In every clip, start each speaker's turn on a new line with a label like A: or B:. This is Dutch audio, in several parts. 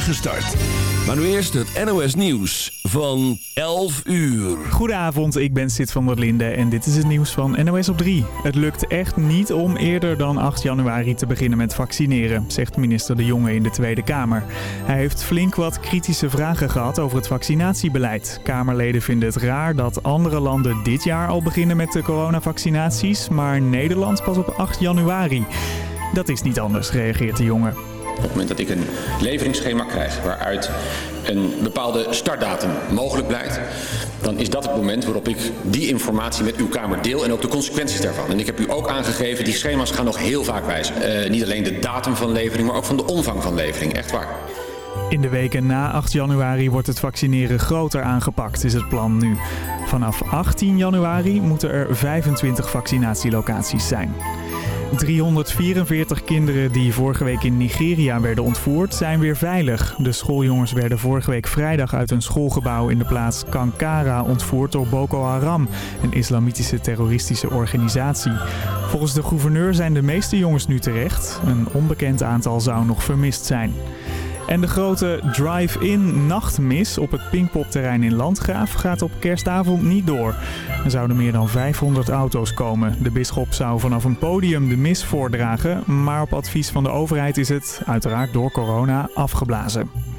A: start. Maar nu eerst het NOS Nieuws van 11 uur.
B: Goedenavond, ik ben Sid van der Linde en dit is het nieuws van NOS op 3. Het lukt echt niet om eerder dan 8 januari te beginnen met vaccineren, zegt minister De Jonge in de Tweede Kamer. Hij heeft flink wat kritische vragen gehad over het vaccinatiebeleid. Kamerleden vinden het raar dat andere landen dit jaar al beginnen met de coronavaccinaties, maar Nederland pas op 8 januari. Dat is niet anders, reageert De Jonge.
C: Op het moment dat ik een leveringsschema krijg waaruit een bepaalde startdatum mogelijk blijkt, dan is dat het moment waarop ik die informatie met uw Kamer deel en ook de consequenties daarvan. En ik heb u ook aangegeven, die schema's gaan nog heel vaak wijzen. Uh, niet alleen de datum van levering, maar ook van de omvang van levering. Echt waar.
B: In de weken na 8 januari wordt het vaccineren groter aangepakt, is het plan nu. Vanaf 18 januari moeten er 25 vaccinatielocaties zijn. 344 kinderen die vorige week in Nigeria werden ontvoerd zijn weer veilig. De schooljongens werden vorige week vrijdag uit een schoolgebouw in de plaats Kankara ontvoerd door Boko Haram, een islamitische terroristische organisatie. Volgens de gouverneur zijn de meeste jongens nu terecht. Een onbekend aantal zou nog vermist zijn. En de grote drive-in nachtmis op het Pinkpopterrein in Landgraaf gaat op kerstavond niet door. Er zouden meer dan 500 auto's komen. De bisschop zou vanaf een podium de mis voordragen, maar op advies van de overheid is het, uiteraard door corona, afgeblazen.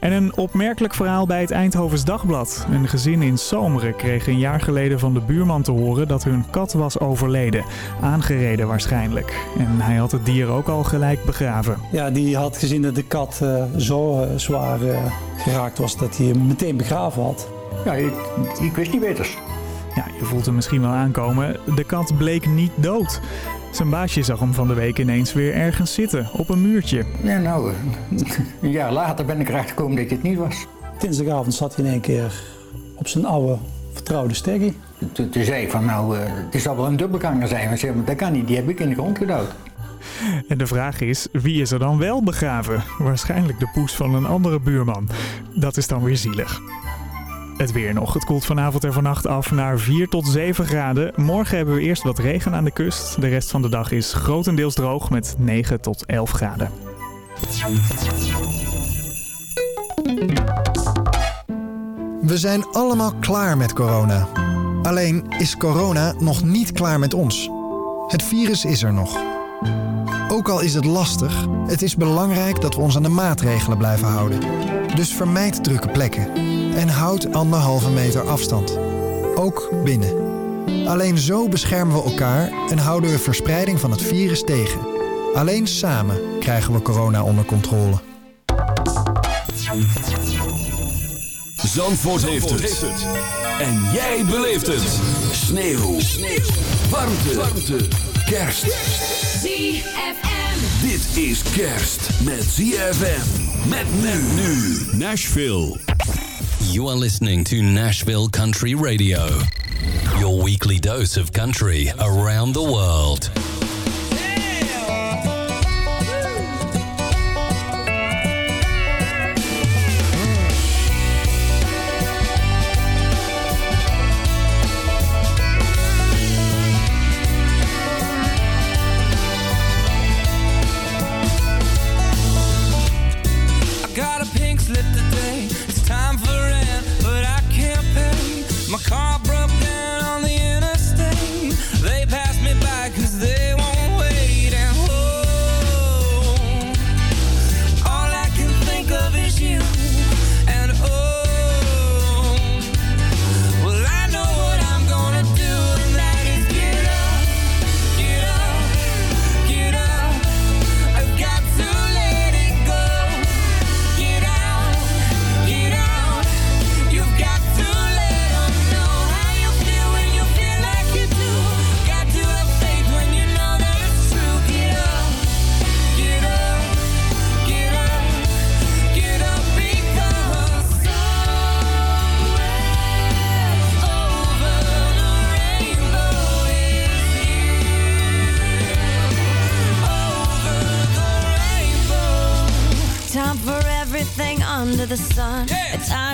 B: En een opmerkelijk verhaal bij het Eindhovens Dagblad. Een gezin in Zomeren kreeg een jaar geleden van de buurman te horen dat hun kat was overleden. Aangereden waarschijnlijk. En hij had het dier ook al gelijk begraven.
D: Ja, die had gezien dat de kat uh, zo uh, zwaar uh, geraakt was dat hij hem meteen begraven had.
E: Ja, ik, ik wist niet beters.
B: Ja, je voelt hem misschien wel aankomen. De kat bleek niet dood. Zijn baasje zag hem van de week ineens weer ergens zitten, op een muurtje.
E: Ja, nou, een jaar later ben ik erachter gekomen dat het niet was.
D: Dinsdagavond zat hij in één keer op zijn oude vertrouwde steggy.
E: Toen, toen zei ik van nou, uh, het zal wel een dubbelganger zijn. Maar, maar dat kan niet, die heb ik in de grond gedouwd.
B: En de vraag is, wie is er dan wel begraven? Waarschijnlijk de poes van een andere buurman. Dat is dan weer zielig. Het weer nog. Het koelt vanavond en vannacht af naar 4 tot 7 graden. Morgen hebben we eerst wat regen aan de kust. De rest van de dag is grotendeels droog met 9 tot 11 graden.
F: We zijn allemaal klaar met corona. Alleen is corona nog niet klaar met ons. Het virus is er nog. Ook al is het lastig, het is belangrijk dat we ons aan de maatregelen blijven houden. Dus vermijd drukke plekken en houd anderhalve meter afstand. Ook binnen. Alleen zo beschermen we elkaar en houden we verspreiding van het virus tegen. Alleen samen krijgen we corona onder controle.
A: Zandvoort, heeft, het. En jij beleeft het. Sneeuw. Sneeuw. Warmte. Warmte. Kerst.
G: ZFM.
A: Dit is kerst met ZFM. Met men nu. Nashville.
H: You are listening to Nashville Country Radio. Your weekly dose of country around the world.
I: I got a pink slip today. It's time for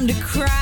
I: to
J: cry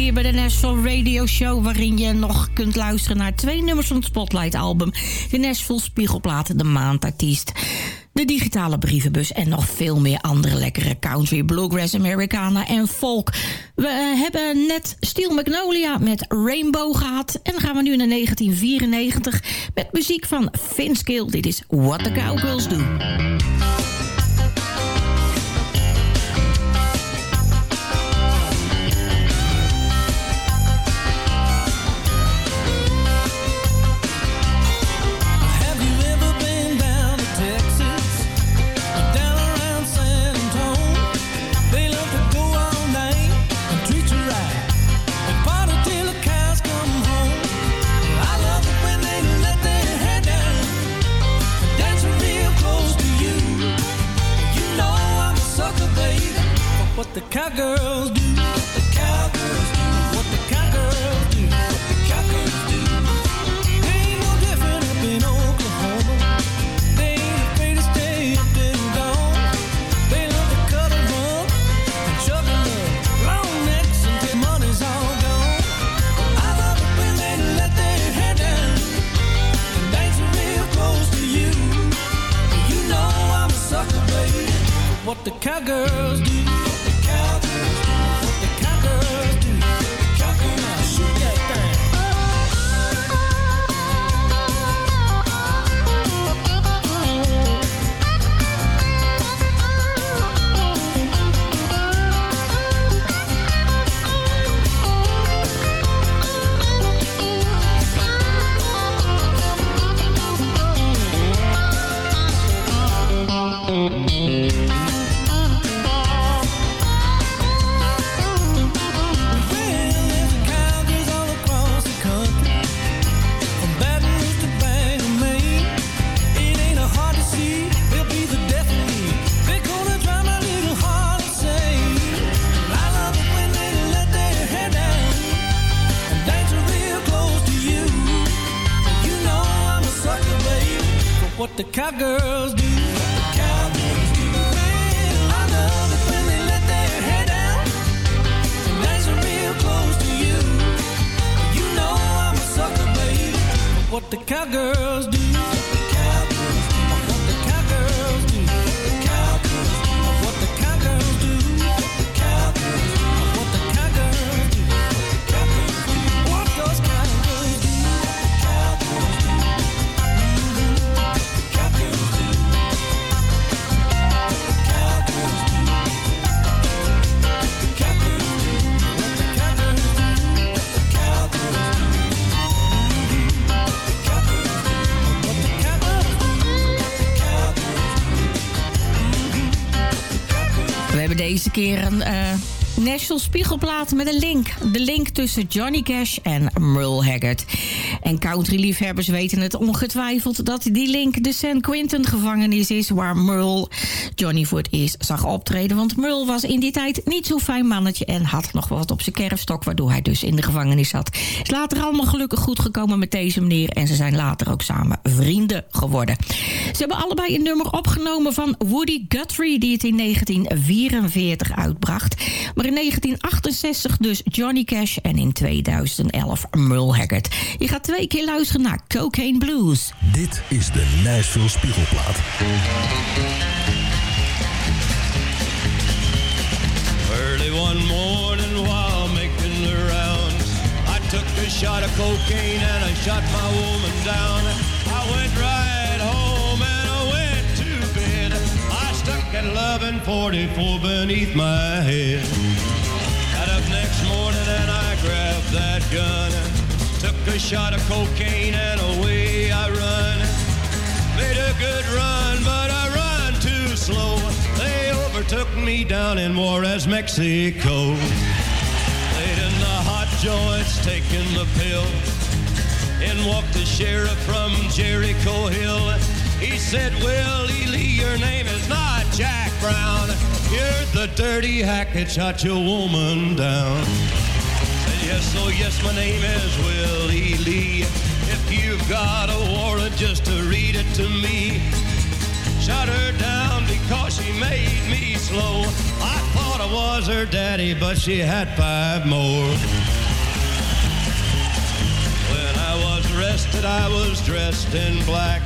K: hier bij de Nashville Radio Show... waarin je nog kunt luisteren naar twee nummers van het Spotlight-album... de Nashville Spiegelplaten, de maandartiest... de digitale brievenbus en nog veel meer andere lekkere country, bluegrass, Americana en folk. We eh, hebben net Steel Magnolia met Rainbow gehad... en dan gaan we nu naar 1994 met muziek van Vince Gill. Dit is What the Cowgirls Do.
L: What the cowgirls do. What the cowgirls do. What the cowgirls do. What the cowgirls do. They ain't no different up in Oklahoma. They ain't afraid to stay up till dawn. They love to cuddle up and a love. Long necks until money's all gone. I love it when they let their hair down and dance real close to you. You know I'm a sucker, baby. What the cowgirls do.
K: Een eh National Spiegelplaat met een link. De link tussen Johnny Cash en Merle Haggard. En countryliefhebbers weten het ongetwijfeld... dat die link de San Quentin gevangenis is... waar Merle Johnny voor het eerst zag optreden. Want Merle was in die tijd niet zo'n fijn mannetje... en had nog wat op zijn kerfstok... waardoor hij dus in de gevangenis zat. Is later allemaal gelukkig goed gekomen met deze meneer... en ze zijn later ook samen vrienden geworden. Ze hebben allebei een nummer opgenomen van Woody Guthrie... die het in 1944 uitbracht. Maar in 1968 dus Johnny Cash en in 2011 Merle Haggard. Je gaat twee keer luisteren naar Cocaine Blues.
M: Dit is de Nashville Spiegelplaat.
N: Early one morning while making the rounds, I took a shot of cocaine and I shot my woman down. I went right home and I went to bed. I stuck at 1144 beneath my head. Got up next morning and I grabbed that gun. Took a shot of cocaine and away I run. Made a good run, but I run too slow. They overtook me down in Juarez, Mexico. Laid in the hot joints, taking the pill. In walked the sheriff from Jericho Hill. He said, Willie Lee, your name is not Jack Brown. You're the dirty hack that shot your woman down. Yes, oh yes, my name is Willie Lee. If you've got a warrant, just to read it to me. Shut her down because she made me slow. I thought I was her daddy, but she had five more. When I was arrested, I was dressed in black.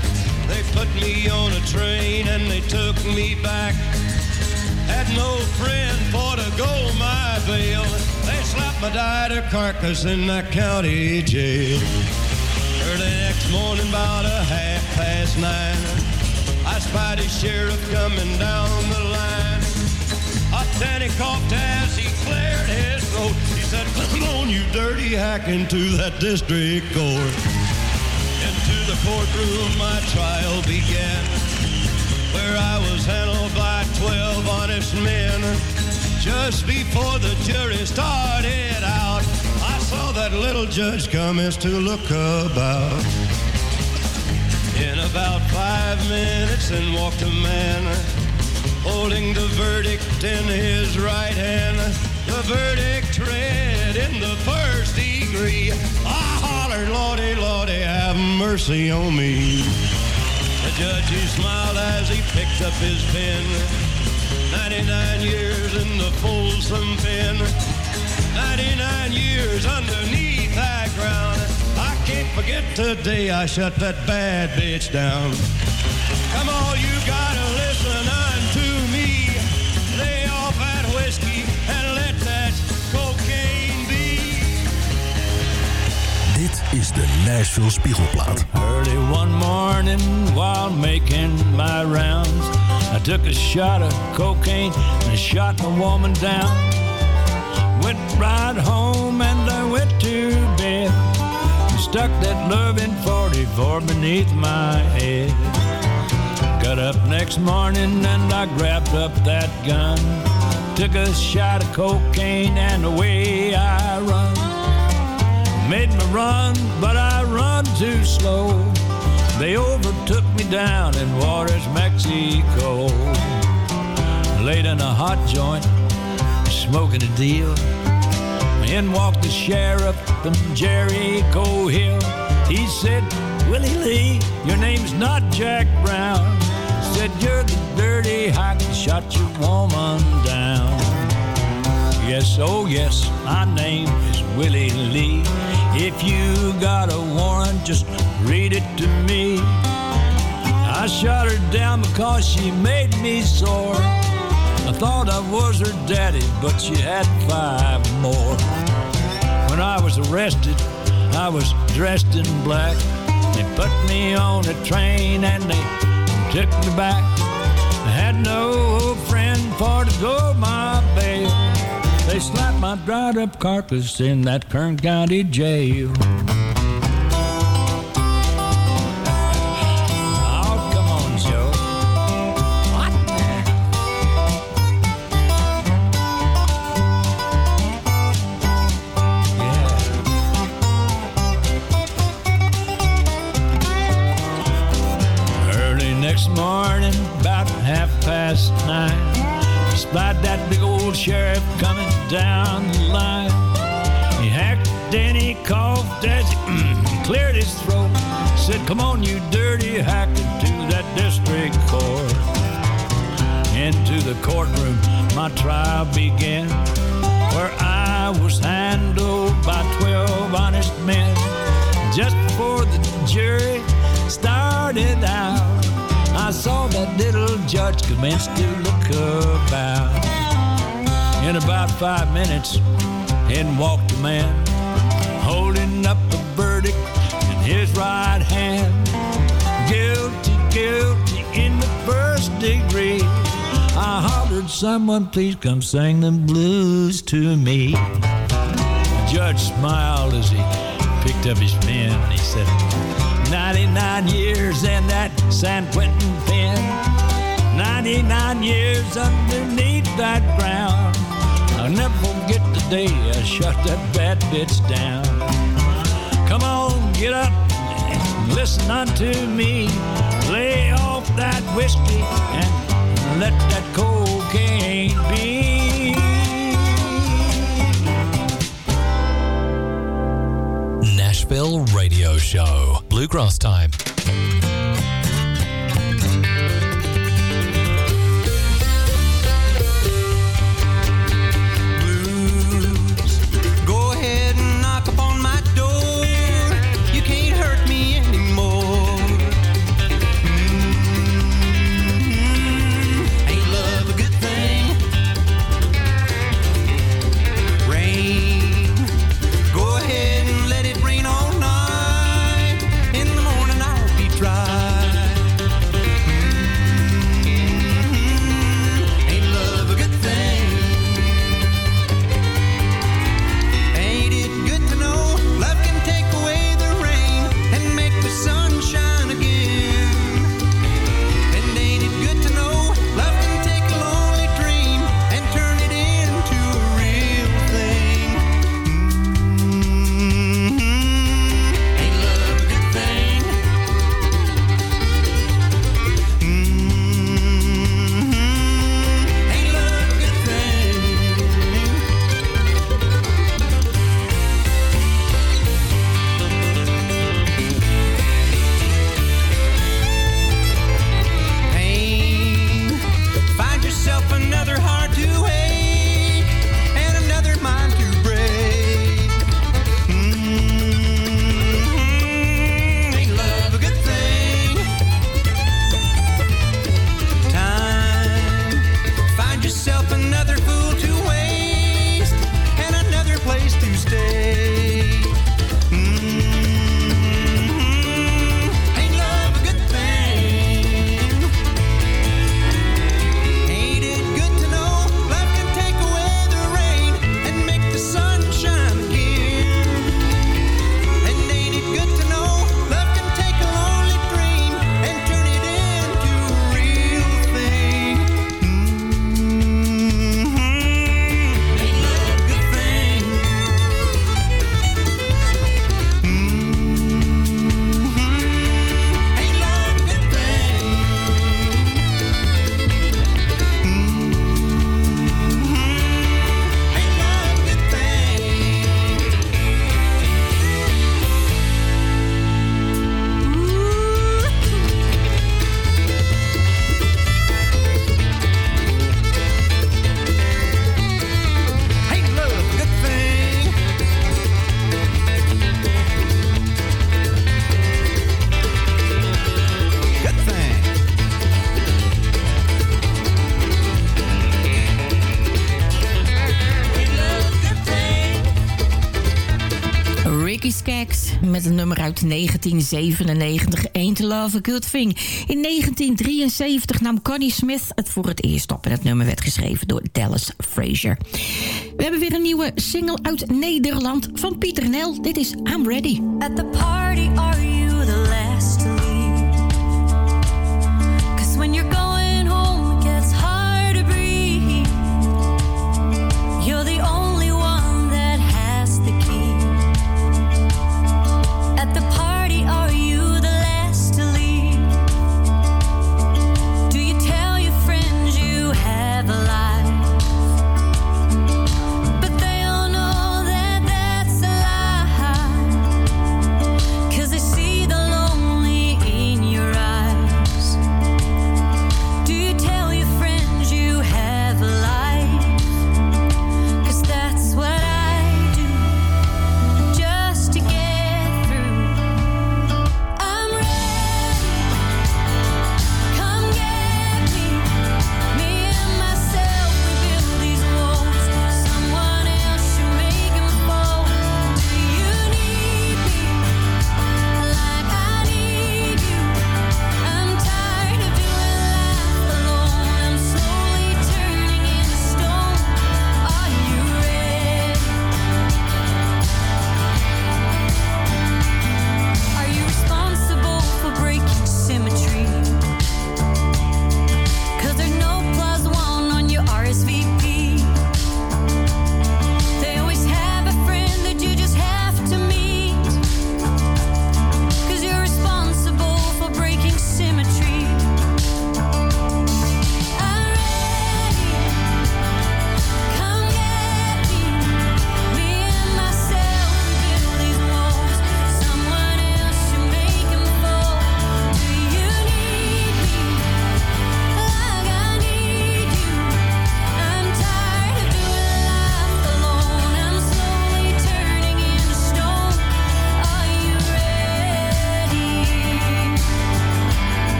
N: They put me on a train and they took me back. Had no friend for to go my bail. They slapped my died carcass in that county jail. Early next morning, about a half past nine, I spied a sheriff coming down the line. Then he coughed as he cleared his throat. He said, Come on, you dirty hack, into that district court. Into the courtroom, my trial began, where I was handled by 12 honest men. Just before the jury started out, I saw that little judge come as to look about. In about five minutes, in walked a man holding the verdict in his right hand. The verdict read in the first degree. I hollered, Lordy, Lordy, have mercy on me. Judge, he smiled as he picked up his pen. 99 years in the Folsom pen. 99 years underneath that ground. I can't forget the day I shut that bad bitch down. Come on, you gotta listen unto
M: is de Nashville Spiegelplaat.
O: Early one morning while making my rounds, I took a shot of cocaine and shot my woman down. Went right home and I went to bed. Stuck that loving 44 beneath my head. Got up next morning and I grabbed up that gun. Took a shot of cocaine and away I run. Made me run, but I run too slow. They overtook me down in Waters, Mexico. Laid in a hot joint, smoking a deal. In walked the sheriff from Jericho Hill. He said, Willie Lee, your name's not Jack Brown. Said you're the dirty hack that shot your woman down. Yes, oh yes, my name is Willie Lee. If you got a warrant, just read it to me. I shot her down because she made me sore. I thought I was her daddy, but she had five more. When I was arrested, I was dressed in black. They put me on a train and they took me back. I had no old friend for to go my bail. They slapped my dried up carcass in that Kern County jail. Down the line. He hacked and he coughed as he mm, cleared his throat. Said, Come on, you dirty hack, into that district court. Into the courtroom, my trial began, where I was handled by 12 honest men. Just before the jury started out, I saw that little judge commence to look about. In about five minutes, in walked a man, holding up a verdict in his right hand. Guilty, guilty in the first degree. I hollered, someone please come sing them blues to me. The judge smiled as he picked up his pen and he said, 99 years in that San Quentin pen. 99 years underneath that ground. I'll never forget the day I shut that bad bitch down. Come on, get up listen unto me. Lay off that whiskey and let that cocaine be.
H: Nashville Radio Show. Bluegrass time.
K: 1997 Ain't Love a Good Thing. In 1973 nam Connie Smith het voor het eerst op. En het nummer werd geschreven door Dallas Frazier. We hebben weer een nieuwe single uit Nederland van Pieter Nel. Dit is I'm Ready.
G: At the party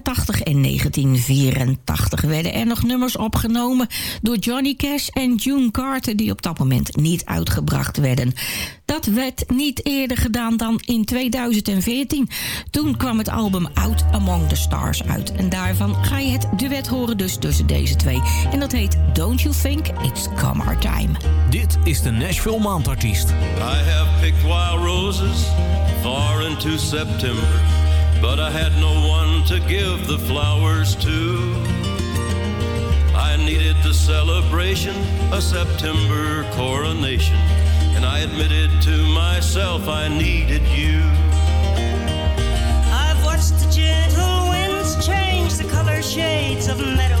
K: 1981 en 1984 werden er nog nummers opgenomen door Johnny Cash en June Carter die op dat moment niet uitgebracht werden. Dat werd niet eerder gedaan dan in 2014. Toen kwam het album Out Among the Stars uit en daarvan ga je het duet horen dus tussen deze twee. En dat heet Don't You Think It's Come Our Time.
A: Dit is de Nashville Maandartiest.
N: I have picked wild roses far into September, but I had no one to give the flowers to. I needed the celebration, a September coronation, and I admitted to myself I needed you.
P: I've watched the gentle winds change the color shades
N: of
G: meadow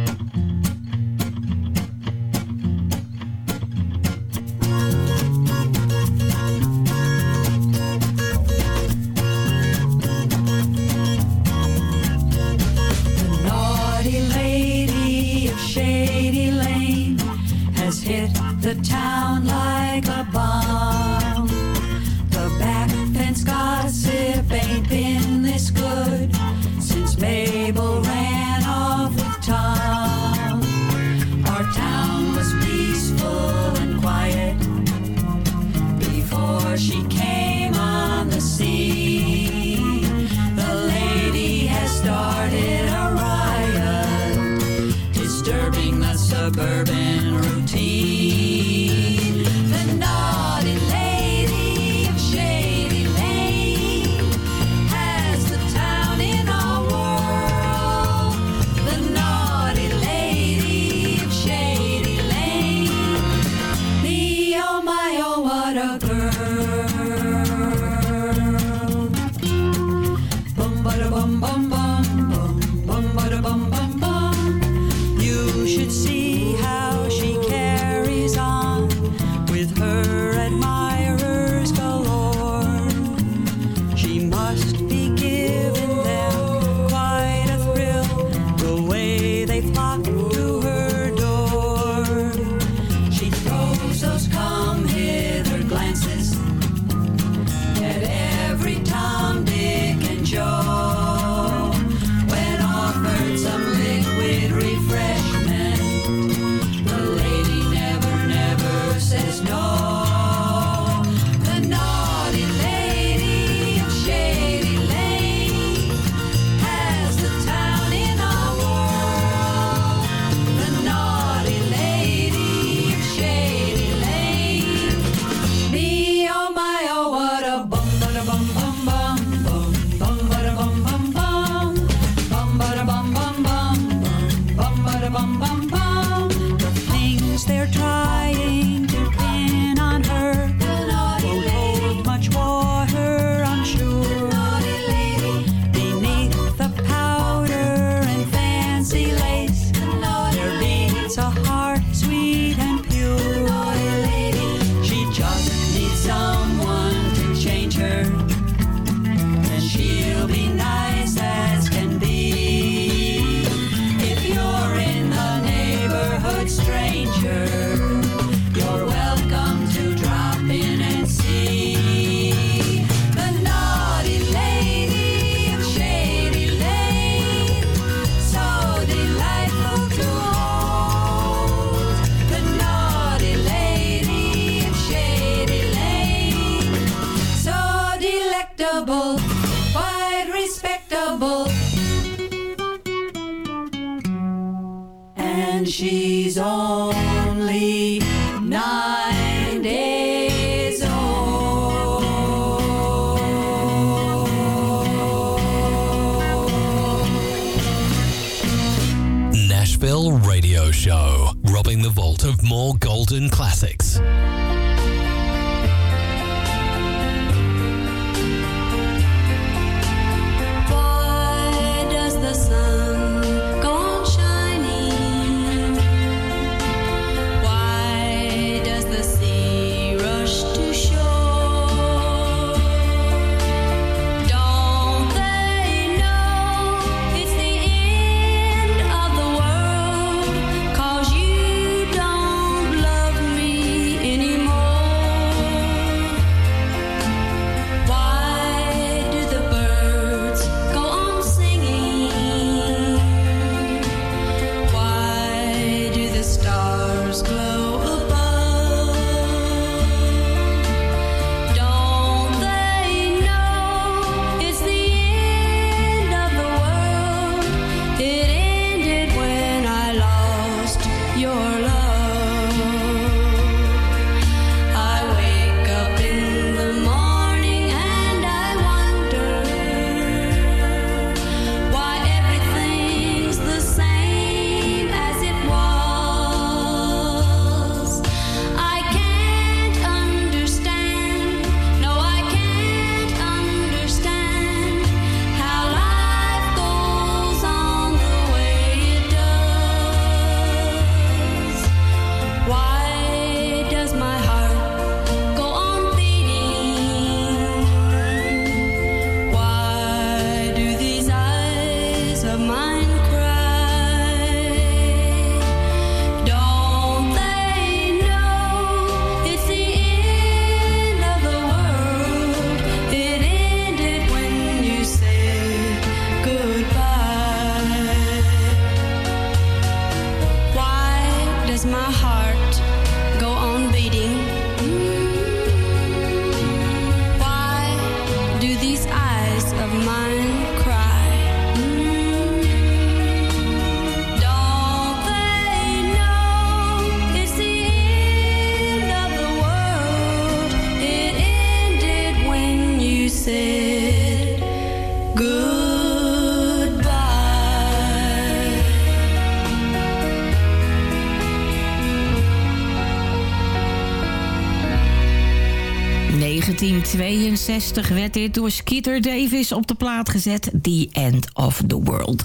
G: 1962 werd dit door Skeeter Davis op de plaat gezet. The End of the World.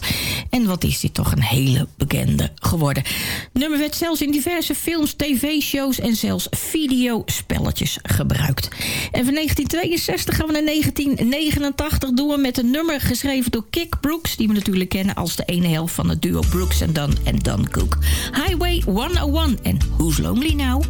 G: En wat is dit toch een hele bekende geworden. Nummer werd zelfs in diverse films, tv-shows en zelfs videospelletjes gebruikt. En van 1962 gaan we naar 1989 doen we met een nummer geschreven door Kick Brooks... die we natuurlijk kennen als de ene helft van het duo Brooks en Dunn en Dunn Cook. Highway 101 en Who's Lonely Now?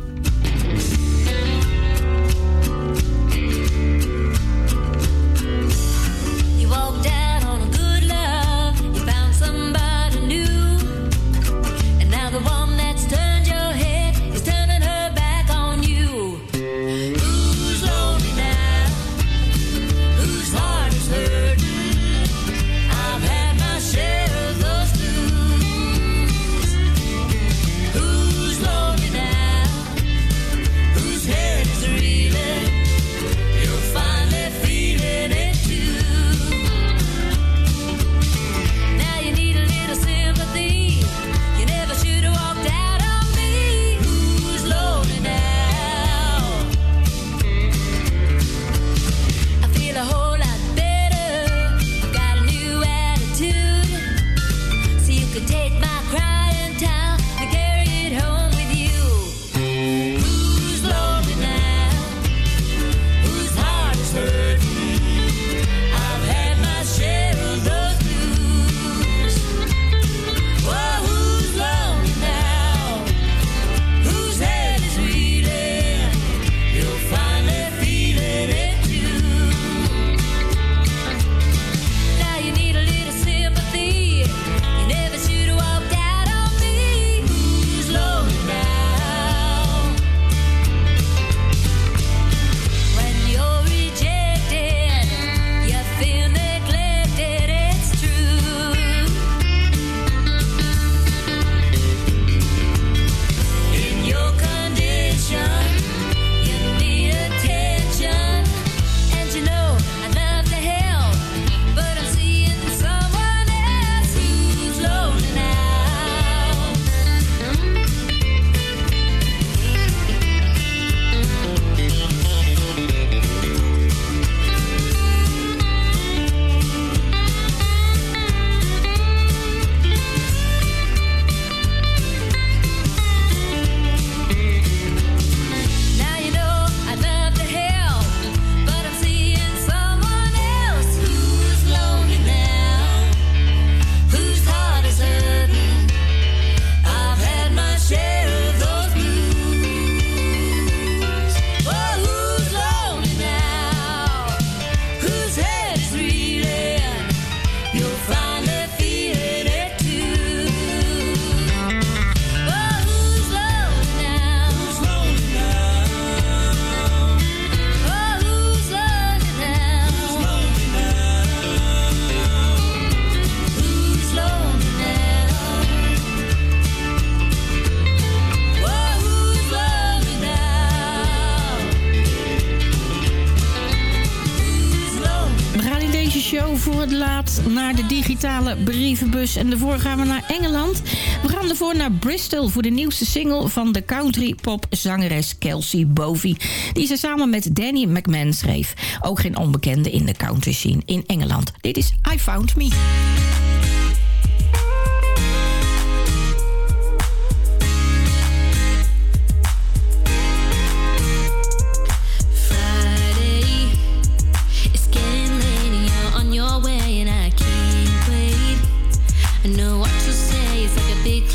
G: Naar de digitale brievenbus. En daarvoor gaan we naar Engeland. We gaan ervoor naar Bristol voor de nieuwste single van de country pop zangeres Kelsey Bowie. Die ze samen met Danny McMahon schreef. Ook geen onbekende in de country scene in Engeland. Dit is I Found Me.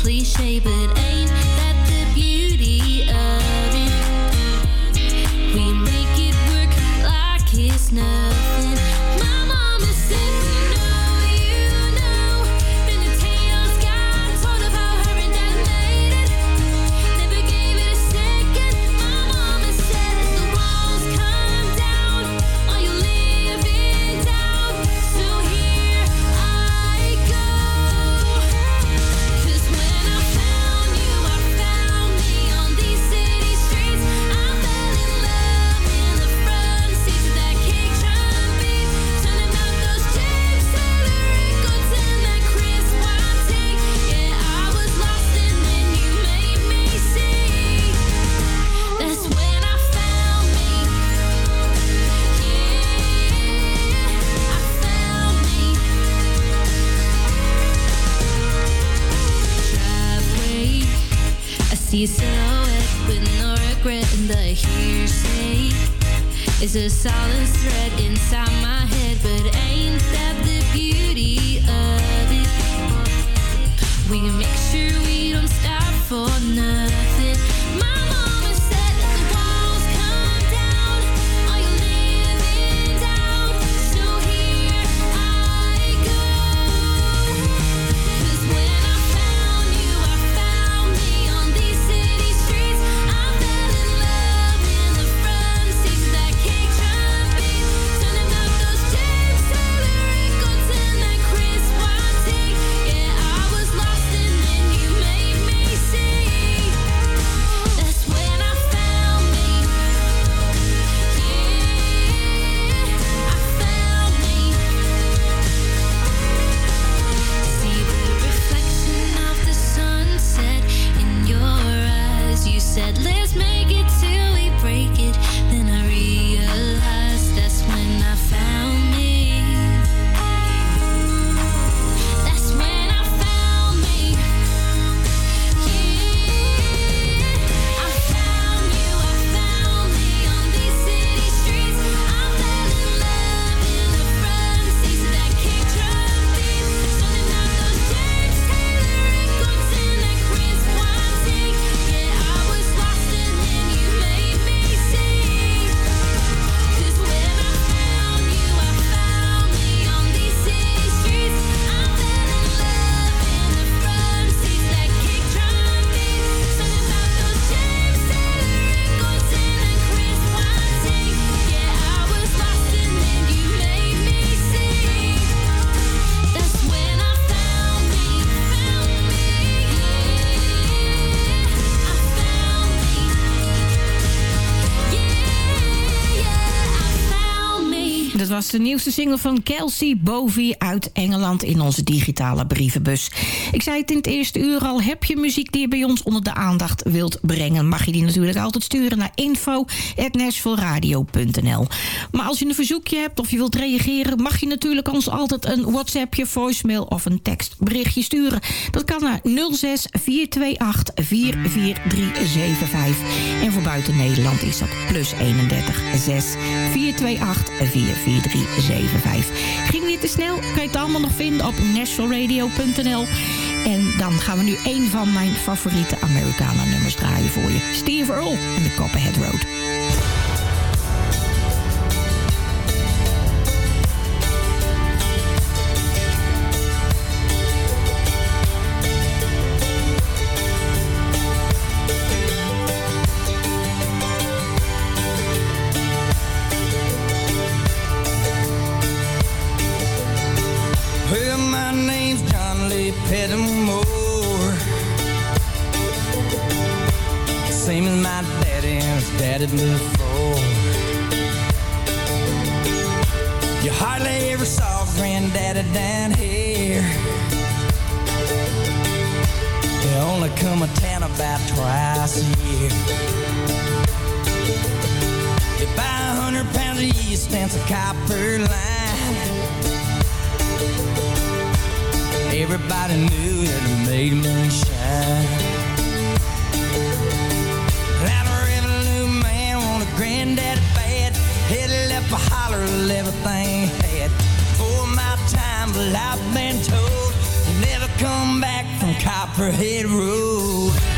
Q: Cliche, but ain't that the beauty of it? We make it work like it's nothing.
G: And the hearsay is a solid thread inside my head. But ain't that the beauty of it? We make sure we don't stop for nothing. Mama
K: de nieuwste single van Kelsey Bovie uit Engeland in onze digitale brievenbus. Ik zei het in het eerste uur al, heb je muziek die je bij ons onder de aandacht wilt brengen... mag je die natuurlijk altijd sturen naar info.nashvilleradio.nl. Maar als je een verzoekje hebt of je wilt reageren... mag je natuurlijk ons altijd een WhatsAppje, voicemail of een tekstberichtje sturen. Dat kan naar 06 428 44375. En voor buiten Nederland is dat plus 31 6 428 44375. Ging weer te snel? Kan je het allemaal nog vinden op nashvilleradio.nl. En dan gaan we nu een van mijn favoriete Americana nummers draaien voor je. Steve Earle en de Copperhead Road.
L: Of everything he had. For my time, but I've been told never come back from Copperhead Road.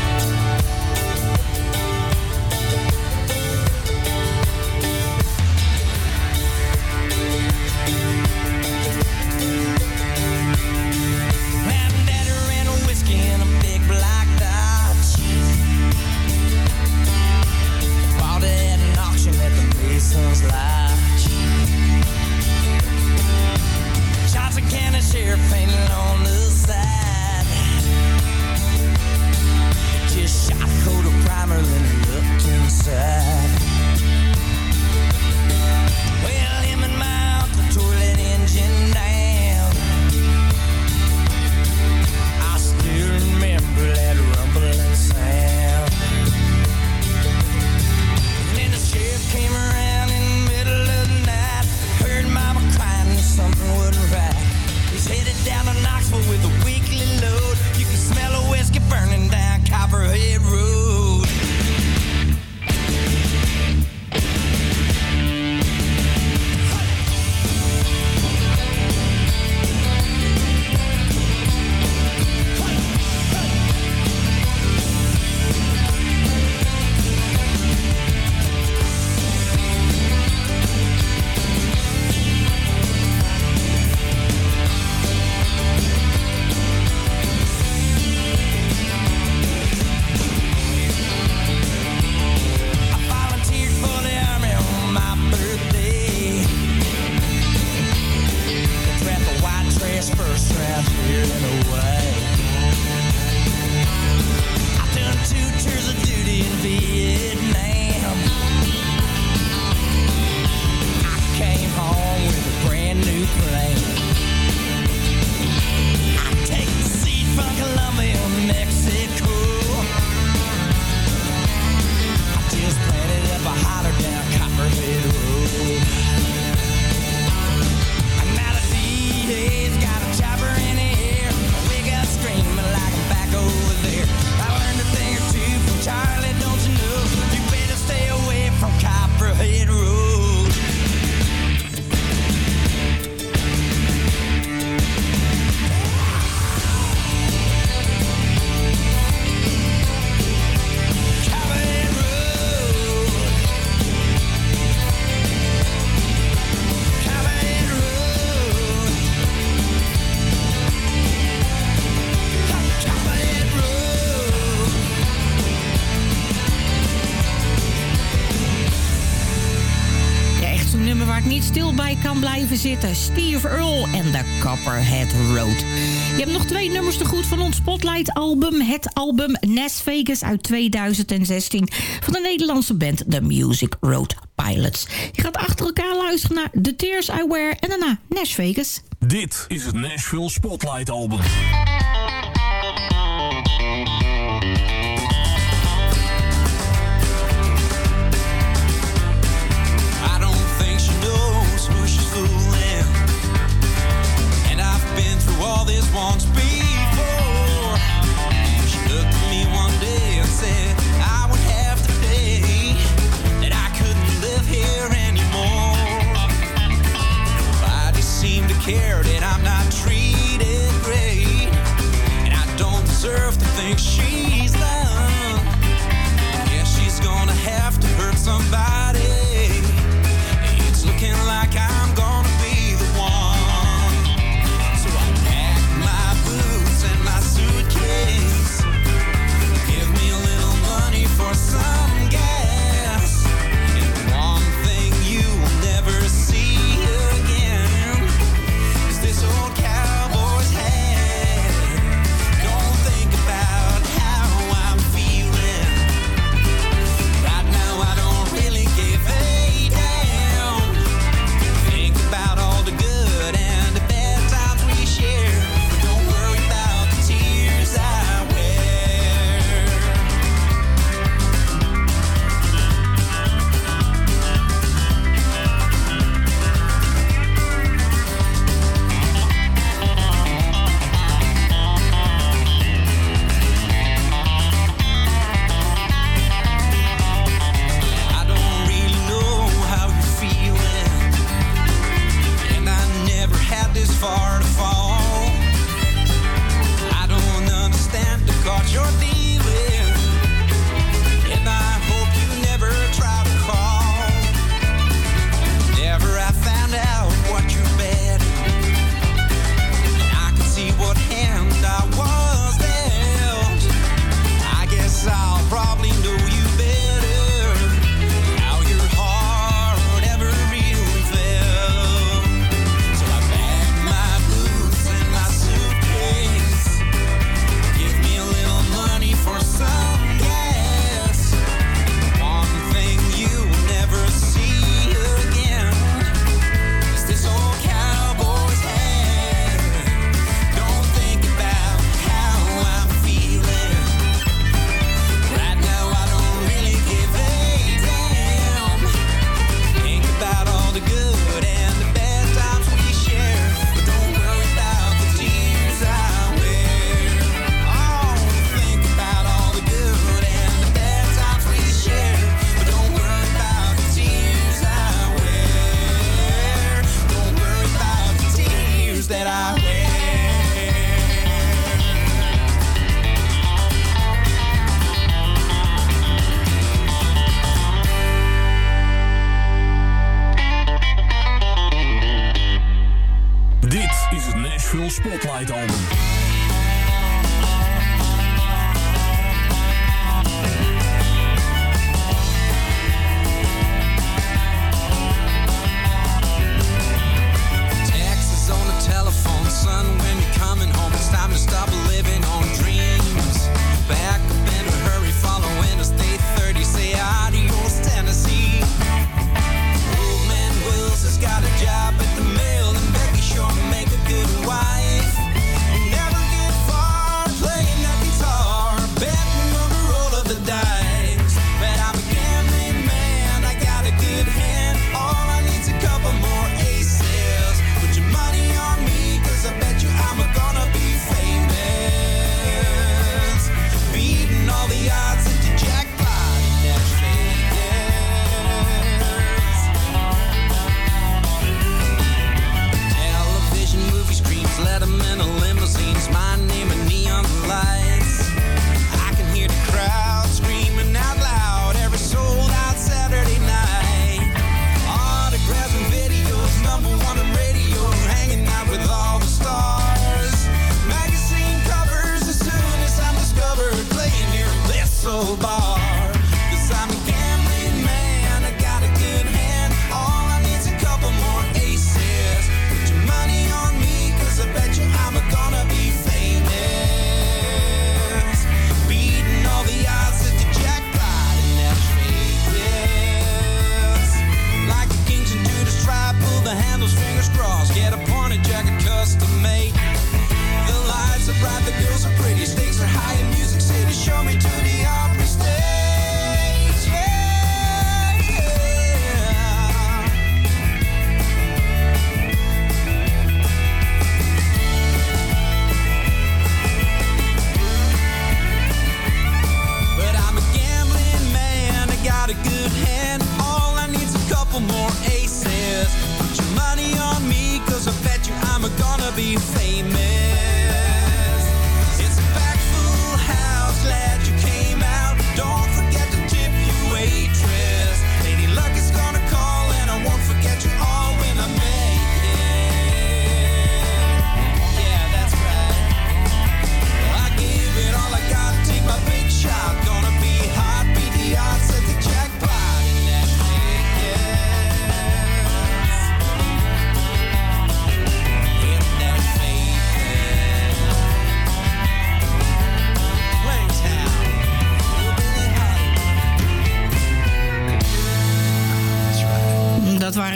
L: after in a
K: way. I turned zitten. Steve Earl en de Copperhead Road. Je hebt nog twee nummers te goed van ons Spotlight-album. Het album Nas Vegas uit 2016 van de Nederlandse band The Music Road Pilots. Je gaat achter elkaar luisteren naar The Tears I Wear en daarna Nas Vegas.
M: Dit is het Nashville
G: Spotlight-album.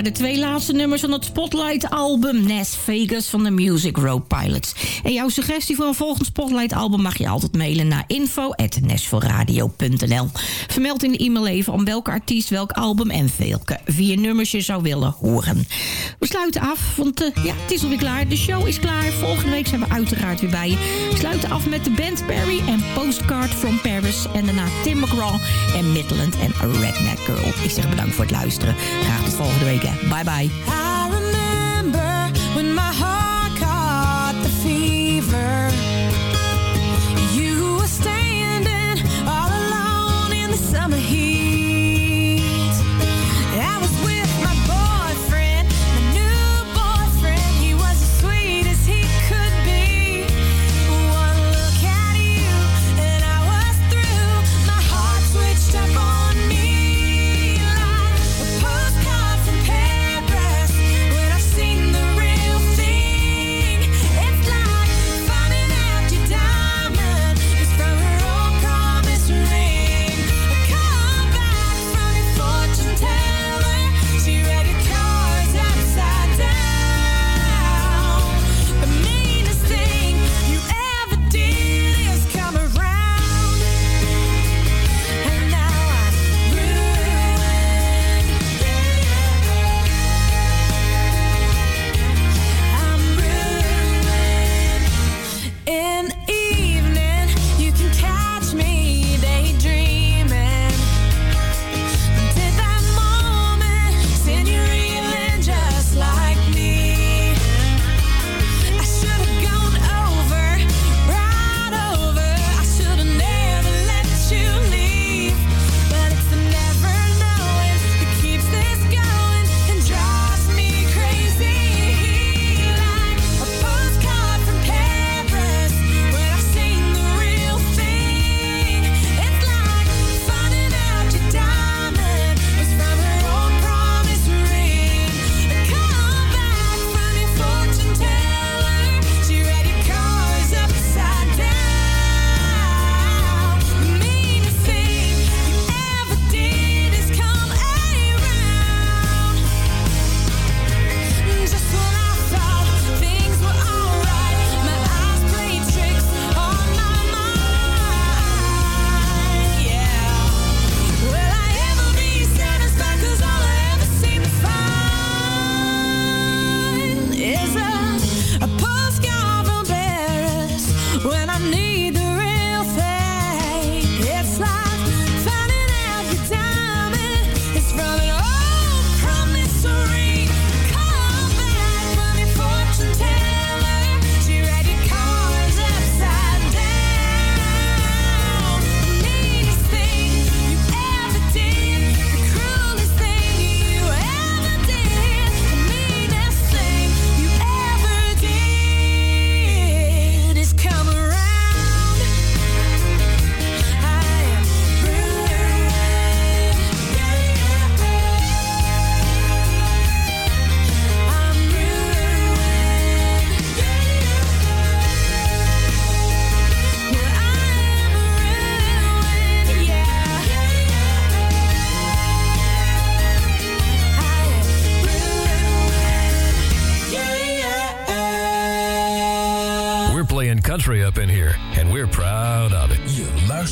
G: de twee laatste nummers van het Spotlight-album Nas Vegas van de Music Road Pilots. En jouw suggestie voor een volgend Spotlight-album mag je altijd mailen naar info@nesvoorradio.nl. Vermeld in de e-mail even om welke artiest, welk album en welke vier nummers je zou willen horen. We sluiten af, want eh, ja, het is alweer klaar. De show is klaar. Volgende week zijn we uiteraard weer bij je. We sluiten af met de band Perry en Postcard from Paris. En daarna Tim McGraw en Midland en Redneck Girl. Ik zeg bedankt voor het luisteren. Graag tot volgende week. Bye bye.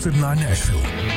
R: luistert naar Nashville.